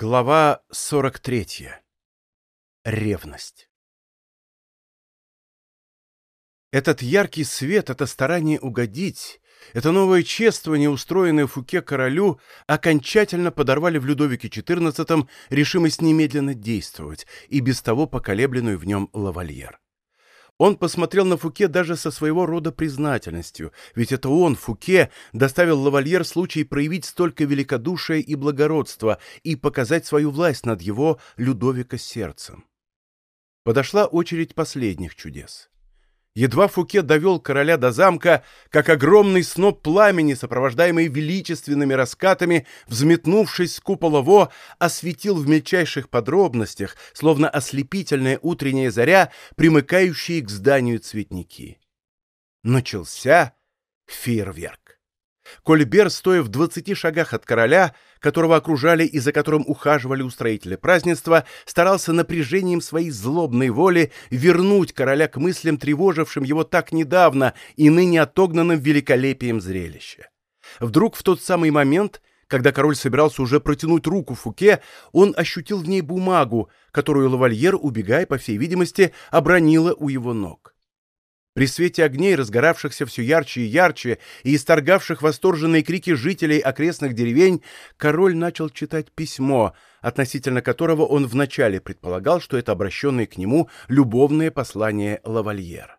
Глава 43. Ревность. Этот яркий свет, это старание угодить, это новое чествование, устроенное Фуке королю, окончательно подорвали в Людовике XIV решимость немедленно действовать и без того поколебленную в нем лавальер. Он посмотрел на Фуке даже со своего рода признательностью, ведь это он, Фуке, доставил лавальер случай проявить столько великодушия и благородства и показать свою власть над его Людовика сердцем. Подошла очередь последних чудес. Едва Фуке довел короля до замка, как огромный сноп пламени, сопровождаемый величественными раскатами, взметнувшись с купола Во, осветил в мельчайших подробностях, словно ослепительная утренняя заря, примыкающие к зданию цветники. Начался фейерверк. Кольбер, стоя в двадцати шагах от короля, которого окружали и за которым ухаживали устроители празднества, старался напряжением своей злобной воли вернуть короля к мыслям, тревожившим его так недавно и ныне отогнанным великолепием зрелища. Вдруг в тот самый момент, когда король собирался уже протянуть руку Фуке, он ощутил в ней бумагу, которую лавальер, убегая, по всей видимости, обронила у его ног. При свете огней, разгоравшихся все ярче и ярче, и исторгавших восторженные крики жителей окрестных деревень, король начал читать письмо, относительно которого он вначале предполагал, что это обращенное к нему любовное послание лавальер.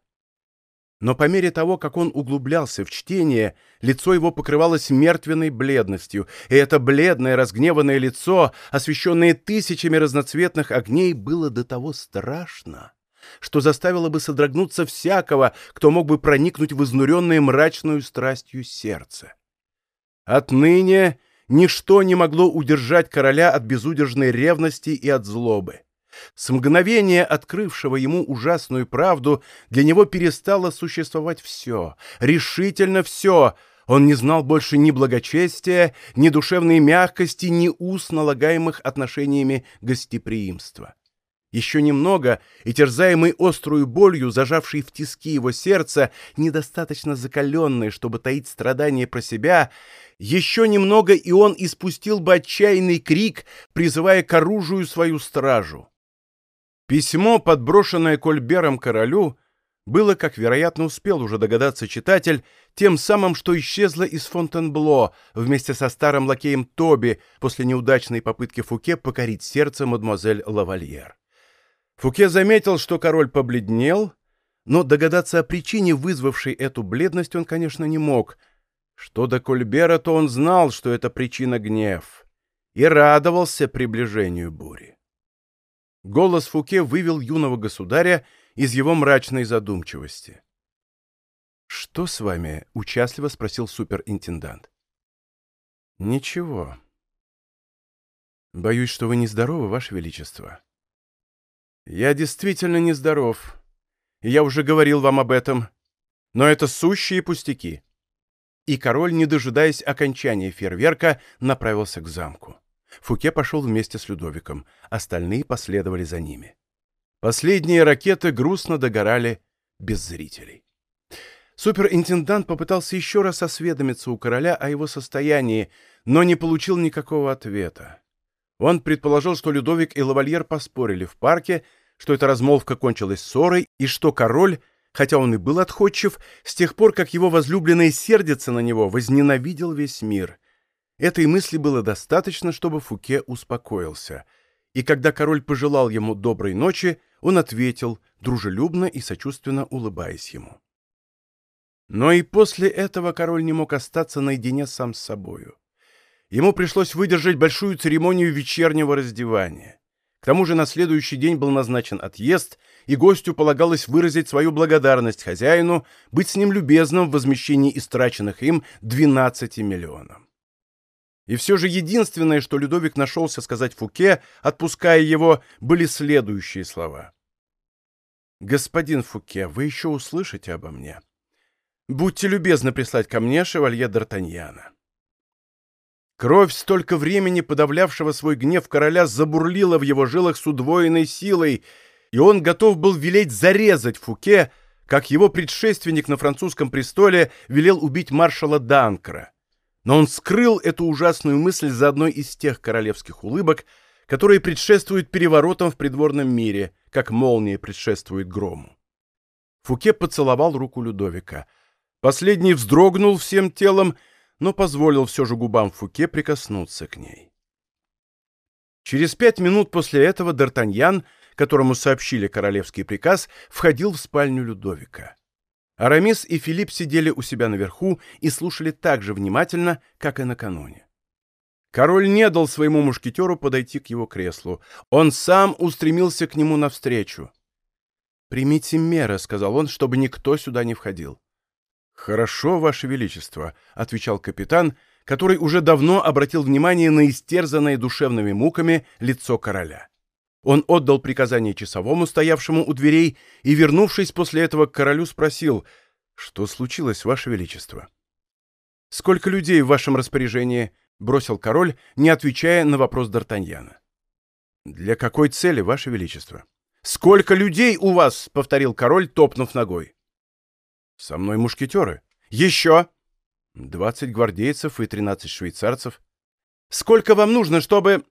Но по мере того, как он углублялся в чтение, лицо его покрывалось мертвенной бледностью, и это бледное, разгневанное лицо, освещенное тысячами разноцветных огней, было до того страшно, что заставило бы содрогнуться всякого, кто мог бы проникнуть в изнуренное мрачную страстью сердце. Отныне ничто не могло удержать короля от безудержной ревности и от злобы. С мгновения, открывшего ему ужасную правду, для него перестало существовать все, решительно все. Он не знал больше ни благочестия, ни душевной мягкости, ни уст, налагаемых отношениями гостеприимства. Еще немного, и терзаемый острую болью, зажавший в тиски его сердце, недостаточно закаленный, чтобы таить страдания про себя, еще немного, и он испустил бы отчаянный крик, призывая к оружию свою стражу. Письмо, подброшенное Кольбером королю, было, как, вероятно, успел уже догадаться читатель, тем самым, что исчезло из Фонтенбло вместе со старым лакеем Тоби после неудачной попытки Фуке покорить сердце мадемуазель Лавальер. Фуке заметил, что король побледнел, но догадаться о причине, вызвавшей эту бледность, он, конечно, не мог. Что до Кольбера, то он знал, что это причина гнев, и радовался приближению бури. Голос Фуке вывел юного государя из его мрачной задумчивости. «Что с вами?» — участливо спросил суперинтендант. «Ничего. Боюсь, что вы нездоровы, Ваше Величество. «Я действительно нездоров. Я уже говорил вам об этом. Но это сущие пустяки». И король, не дожидаясь окончания фейерверка, направился к замку. Фуке пошел вместе с Людовиком, остальные последовали за ними. Последние ракеты грустно догорали без зрителей. Суперинтендант попытался еще раз осведомиться у короля о его состоянии, но не получил никакого ответа. Он предположил, что Людовик и лавальер поспорили в парке, что эта размолвка кончилась ссорой, и что король, хотя он и был отходчив, с тех пор, как его возлюбленная сердится на него, возненавидел весь мир. Этой мысли было достаточно, чтобы Фуке успокоился. И когда король пожелал ему доброй ночи, он ответил, дружелюбно и сочувственно улыбаясь ему. Но и после этого король не мог остаться наедине сам с собою ему пришлось выдержать большую церемонию вечернего раздевания. К тому же на следующий день был назначен отъезд, и гостю полагалось выразить свою благодарность хозяину, быть с ним любезным в возмещении истраченных им 12 миллионов. И все же единственное, что Людовик нашелся сказать Фуке, отпуская его, были следующие слова. «Господин Фуке, вы еще услышите обо мне. Будьте любезны прислать ко мне шевалье Д'Артаньяна». Кровь, столько времени подавлявшего свой гнев короля, забурлила в его жилах с удвоенной силой, и он готов был велеть зарезать Фуке, как его предшественник на французском престоле велел убить маршала Данкра. Но он скрыл эту ужасную мысль за одной из тех королевских улыбок, которые предшествуют переворотам в придворном мире, как молния предшествует грому. Фуке поцеловал руку Людовика. Последний вздрогнул всем телом, но позволил все же губам Фуке прикоснуться к ней. Через пять минут после этого Д'Артаньян, которому сообщили королевский приказ, входил в спальню Людовика. Арамис и Филипп сидели у себя наверху и слушали так же внимательно, как и накануне. Король не дал своему мушкетеру подойти к его креслу. Он сам устремился к нему навстречу. «Примите меры», — сказал он, — «чтобы никто сюда не входил». «Хорошо, Ваше Величество», — отвечал капитан, который уже давно обратил внимание на истерзанное душевными муками лицо короля. Он отдал приказание часовому, стоявшему у дверей, и, вернувшись после этого к королю, спросил, «Что случилось, Ваше Величество?» «Сколько людей в вашем распоряжении?» — бросил король, не отвечая на вопрос Д'Артаньяна. «Для какой цели, Ваше Величество?» «Сколько людей у вас?» — повторил король, топнув ногой. «Со мной мушкетеры». «Еще?» «Двадцать гвардейцев и тринадцать швейцарцев». «Сколько вам нужно, чтобы...»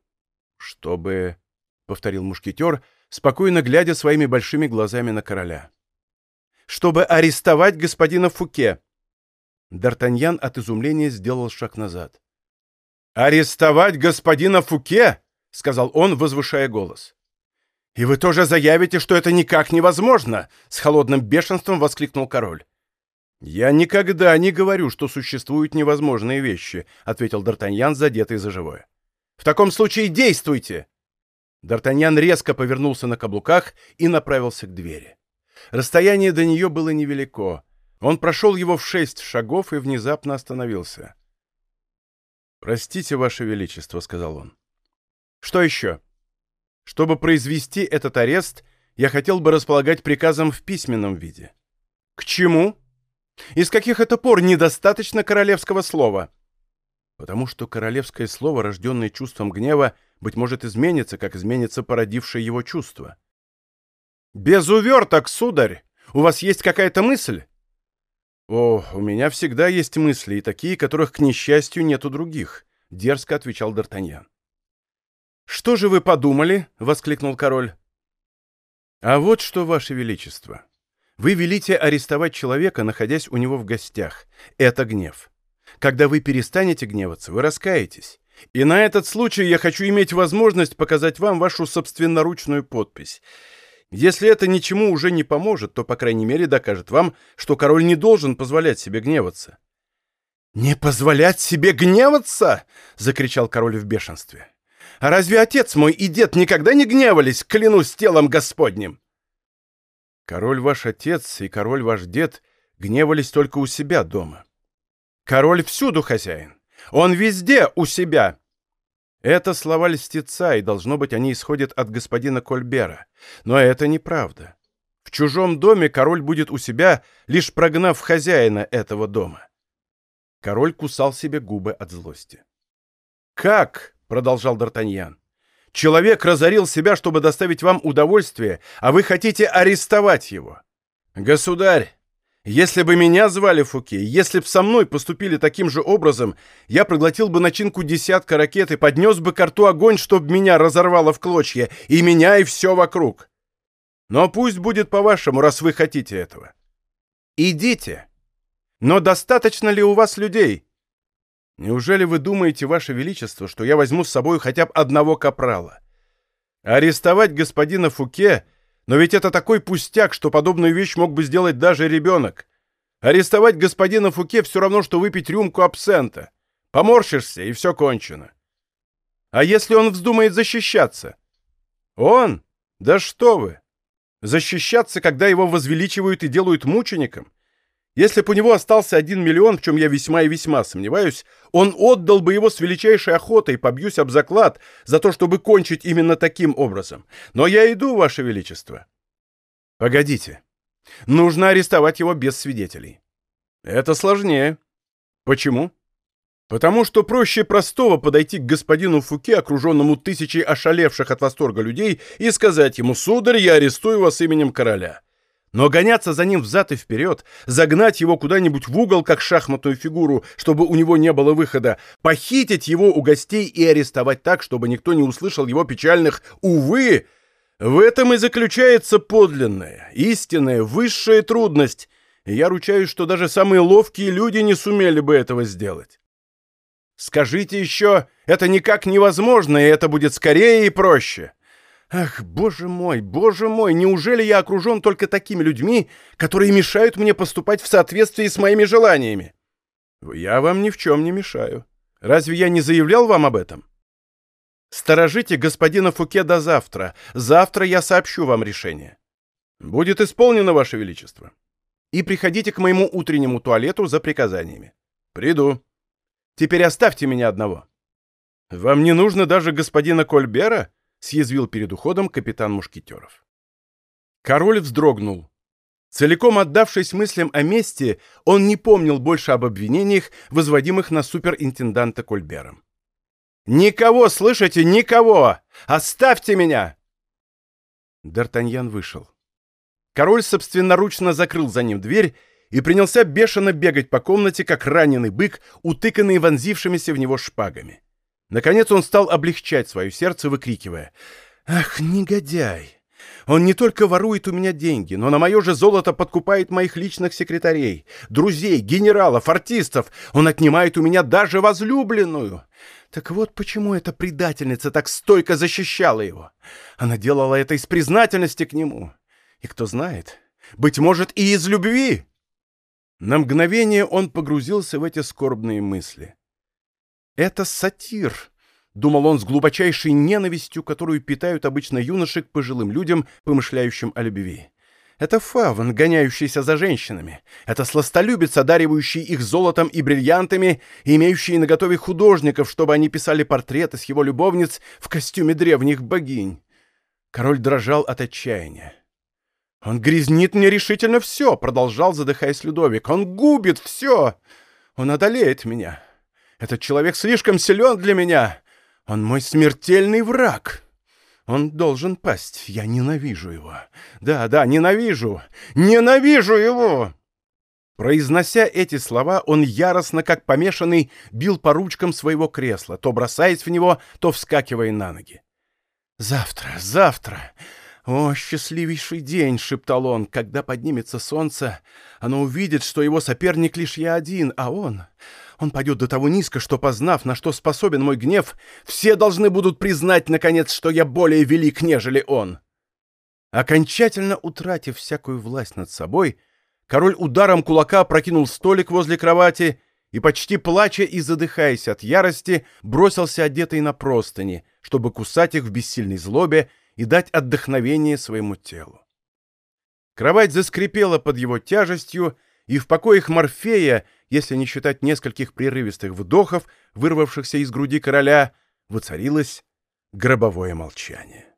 «Чтобы...» — повторил мушкетер, спокойно глядя своими большими глазами на короля. «Чтобы арестовать господина Фуке». Д'Артаньян от изумления сделал шаг назад. «Арестовать господина Фуке?» — сказал он, возвышая голос. «И вы тоже заявите, что это никак невозможно!» — с холодным бешенством воскликнул король. «Я никогда не говорю, что существуют невозможные вещи», — ответил Д'Артаньян, задетый за живое. «В таком случае действуйте!» Д'Артаньян резко повернулся на каблуках и направился к двери. Расстояние до нее было невелико. Он прошел его в шесть шагов и внезапно остановился. «Простите, Ваше Величество», — сказал он. «Что еще?» «Чтобы произвести этот арест, я хотел бы располагать приказом в письменном виде». «К чему?» Из каких это пор недостаточно королевского слова? Потому что королевское слово, рожденное чувством гнева, быть может, изменится, как изменится породившее его чувство. «Без уверток, сударь! У вас есть какая-то мысль?» «О, у меня всегда есть мысли, и такие, которых, к несчастью, нет у других», — дерзко отвечал Д'Артаньян. «Что же вы подумали?» — воскликнул король. «А вот что, ваше величество. Вы велите арестовать человека, находясь у него в гостях. Это гнев. Когда вы перестанете гневаться, вы раскаетесь. И на этот случай я хочу иметь возможность показать вам вашу собственноручную подпись. Если это ничему уже не поможет, то, по крайней мере, докажет вам, что король не должен позволять себе гневаться. «Не позволять себе гневаться?» — закричал король в бешенстве. «А разве отец мой и дед никогда не гневались, клянусь телом Господним?» Король ваш отец и король ваш дед гневались только у себя дома. Король всюду хозяин. Он везде у себя. Это слова льстеца, и, должно быть, они исходят от господина Кольбера. Но это неправда. В чужом доме король будет у себя, лишь прогнав хозяина этого дома. Король кусал себе губы от злости. «Как?» — продолжал Д'Артаньян. Человек разорил себя, чтобы доставить вам удовольствие, а вы хотите арестовать его. Государь, если бы меня звали Фуке, если б со мной поступили таким же образом, я проглотил бы начинку десятка ракет и поднес бы к рту огонь, чтобы меня разорвало в клочья, и меня, и все вокруг. Но пусть будет по-вашему, раз вы хотите этого. Идите. Но достаточно ли у вас людей? Неужели вы думаете, Ваше Величество, что я возьму с собой хотя бы одного капрала? Арестовать господина Фуке? Но ведь это такой пустяк, что подобную вещь мог бы сделать даже ребенок. Арестовать господина Фуке все равно, что выпить рюмку абсента. Поморщишься, и все кончено. А если он вздумает защищаться? Он? Да что вы! Защищаться, когда его возвеличивают и делают мучеником? Если бы у него остался один миллион, в чем я весьма и весьма сомневаюсь, он отдал бы его с величайшей охотой, побьюсь об заклад, за то, чтобы кончить именно таким образом. Но я иду, Ваше Величество. Погодите. Нужно арестовать его без свидетелей. Это сложнее. Почему? Потому что проще простого подойти к господину Фуке, окруженному тысячей ошалевших от восторга людей, и сказать ему, «Сударь, я арестую вас именем короля». Но гоняться за ним взад и вперед, загнать его куда-нибудь в угол, как шахматную фигуру, чтобы у него не было выхода, похитить его у гостей и арестовать так, чтобы никто не услышал его печальных «увы», в этом и заключается подлинная, истинная, высшая трудность, и я ручаюсь, что даже самые ловкие люди не сумели бы этого сделать. Скажите еще, это никак невозможно, и это будет скорее и проще. Ах, боже мой, боже мой, неужели я окружен только такими людьми, которые мешают мне поступать в соответствии с моими желаниями? Я вам ни в чем не мешаю. Разве я не заявлял вам об этом? Сторожите господина Фуке до завтра. Завтра я сообщу вам решение. Будет исполнено, Ваше Величество. И приходите к моему утреннему туалету за приказаниями. Приду. Теперь оставьте меня одного. Вам не нужно даже господина Кольбера? Съязвил перед уходом капитан Мушкетеров. Король вздрогнул. Целиком отдавшись мыслям о мести, он не помнил больше об обвинениях, возводимых на суперинтенданта Кольбером. «Никого, слышите, никого! Оставьте меня!» Д'Артаньян вышел. Король собственноручно закрыл за ним дверь и принялся бешено бегать по комнате, как раненый бык, утыканный вонзившимися в него шпагами. Наконец он стал облегчать свое сердце, выкрикивая «Ах, негодяй! Он не только ворует у меня деньги, но на мое же золото подкупает моих личных секретарей, друзей, генералов, артистов. Он отнимает у меня даже возлюбленную. Так вот почему эта предательница так стойко защищала его. Она делала это из признательности к нему. И кто знает, быть может, и из любви. На мгновение он погрузился в эти скорбные мысли. Это сатир, думал он с глубочайшей ненавистью, которую питают обычно юноши к пожилым людям, помышляющим о любви. Это фавн, гоняющийся за женщинами. Это сластолюбец, одаривающий их золотом и бриллиантами, и имеющий наготове художников, чтобы они писали портреты с его любовниц в костюме древних богинь. Король дрожал от отчаяния. «Он грязнит мне решительно все», — продолжал, задыхаясь Людовик. «Он губит все! Он одолеет меня! Этот человек слишком силен для меня! Он мой смертельный враг!» Он должен пасть. Я ненавижу его. Да, да, ненавижу. Ненавижу его!» Произнося эти слова, он яростно, как помешанный, бил по ручкам своего кресла, то бросаясь в него, то вскакивая на ноги. «Завтра, завтра! О, счастливейший день!» — шептал он. «Когда поднимется солнце, оно увидит, что его соперник лишь я один, а он... Он пойдет до того низко, что, познав, на что способен мой гнев, все должны будут признать, наконец, что я более велик, нежели он. Окончательно утратив всякую власть над собой, король ударом кулака прокинул столик возле кровати и, почти плача и задыхаясь от ярости, бросился одетый на простыни, чтобы кусать их в бессильной злобе и дать отдохновение своему телу. Кровать заскрипела под его тяжестью, и в покоях Морфея, если не считать нескольких прерывистых вдохов, вырвавшихся из груди короля, воцарилось гробовое молчание.